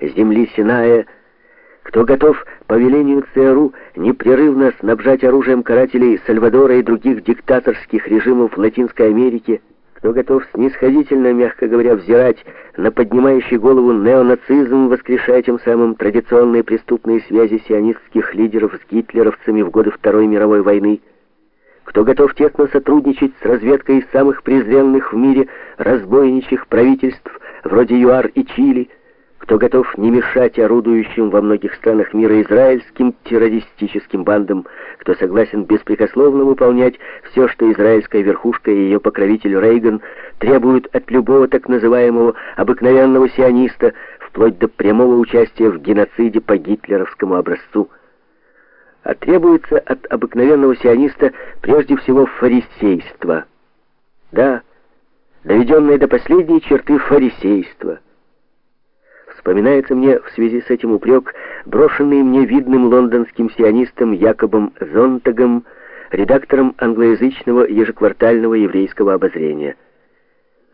земли Синая, кто готов по велению ЦРУ непрерывно снабжать оружием карателей Сальвадора и других диктаторских режимов Латинской Америки, кто готов снисходительно, мягко говоря, взирать на поднимающий голову неонацизм, воскрешая тем самым традиционные преступные связи сионистских лидеров с гитлеровцами в годы Второй мировой войны, кто готов тесно сотрудничать с разведкой самых презренных в мире разбойничьих правительств, вроде ЮАР и Чили, кто готов не мешать орудующим во многих странах мира израильским террористическим бандам, кто согласен беспрекословно выполнять все, что израильская верхушка и ее покровитель Рейган требуют от любого так называемого обыкновенного сиониста, вплоть до прямого участия в геноциде по гитлеровскому образцу. А требуется от обыкновенного сиониста прежде всего фарисейство. Да, доведенное до последней черты фарисейства – Вспоминается мне в связи с этим упрек, брошенный мне видным лондонским сионистом Якобом Зонтагом, редактором англоязычного ежеквартального еврейского обозрения.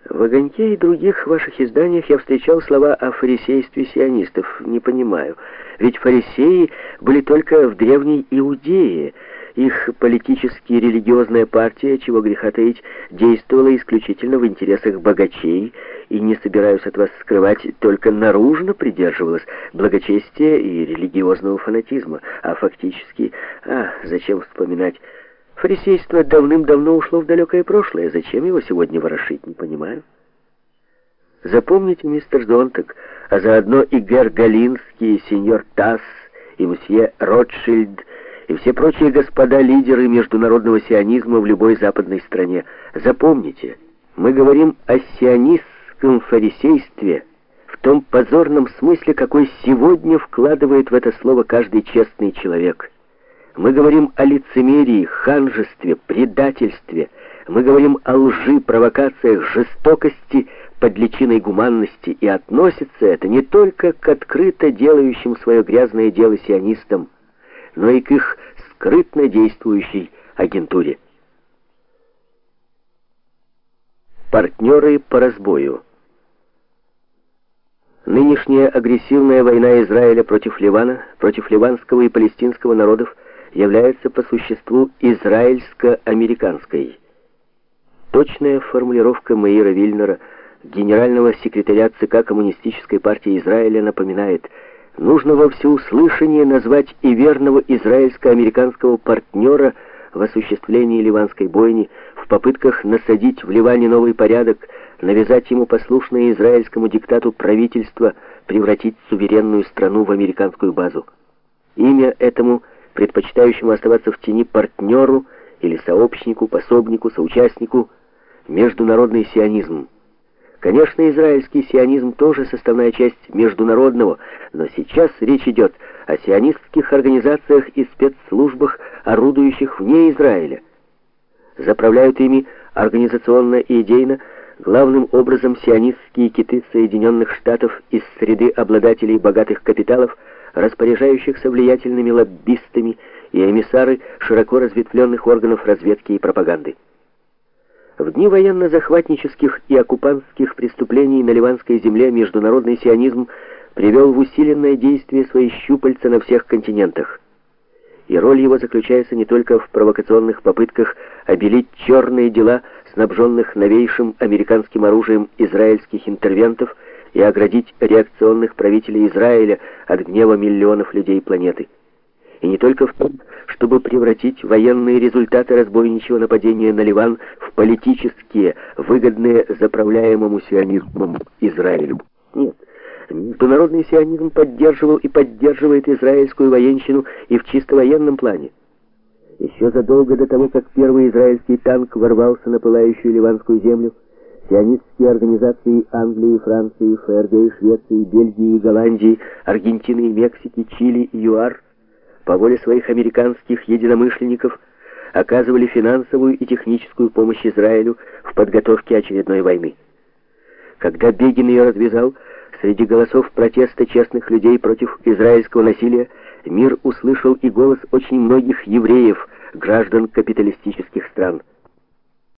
В «Огоньке» и других ваших изданиях я встречал слова о фарисействе сионистов. Не понимаю. Ведь фарисеи были только в древней Иудее, их политически религиозная партия, чего греха таить, действовала исключительно в интересах богачей, и не собираюсь от вас скрывать, только наружно придерживалась благочестия и религиозного фанатизма, а фактически, а, зачем вспоминать, фарисейство давным-давно ушло в далекое прошлое, зачем его сегодня ворошить, не понимаю. Запомните, мистер Зонтак, а заодно и Гер Галинский, и сеньор Тасс, и мсье Ротшильд, и все прочие господа-лидеры международного сионизма в любой западной стране. Запомните, мы говорим о сионистском фарисействе в том позорном смысле, какой сегодня вкладывает в это слово каждый честный человек. Мы говорим о лицемерии, ханжестве, предательстве. Мы говорим о лжи, провокациях, жестокости под личиной гуманности, и относится это не только к открыто делающим свое грязное дело сионистам, но и к их скрытно действующей агентуре. Партнеры по разбою. Нынешняя агрессивная война Израиля против Ливана, против ливанского и палестинского народов является по существу израильско-американской. Точная формулировка Маира Вильнера, генерального секретаря ЦК Коммунистической партии Израиля, напоминает – нужно во всеуслышание назвать и верного израильско-американского партнера в осуществлении ливанской бойни, в попытках насадить в Ливане новый порядок, навязать ему послушное израильскому диктату правительство, превратить суверенную страну в американскую базу. Имя этому, предпочитающему оставаться в тени партнеру или сообщнику, пособнику, соучастнику, международный сионизм. Конечно, израильский сионизм тоже составная часть международного, но сейчас речь идет о сионистских организациях и спецслужбах, орудующих вне Израиля. Заправляют ими организационно и идейно главным образом сионистские киты Соединенных Штатов из среды обладателей богатых капиталов, распоряжающихся влиятельными лоббистами и эмиссары широко разветвленных органов разведки и пропаганды. В дни военно-захватнических и оккупантских преступлений на ливанской земле международный сионизм привел в усиленное действие свои щупальца на всех континентах. И роль его заключается не только в провокационных попытках обелить черные дела, снабженных новейшим американским оружием израильских интервентов, и оградить реакционных правителей Израиля от гнева миллионов людей планеты и не только в том, чтобы превратить военные результаты разбойничьего нападения на Ливан в политические, выгодные заправляемому сионизмом Израилю. Нет, международный сионизм поддерживал и поддерживает израильскую военщину и в чисто военном плане. Еще задолго до того, как первый израильский танк ворвался на пылающую ливанскую землю, сионистские организации Англии, Франции, ФРГ, Швеции, Бельгии, Голландии, Аргентины, Мексики, Чили и ЮАР – по воле своих американских единомышленников оказывали финансовую и техническую помощь Израилю в подготовке очередной войны. Когда Бегин ее развязал, среди голосов протеста честных людей против израильского насилия мир услышал и голос очень многих евреев, граждан капиталистических стран –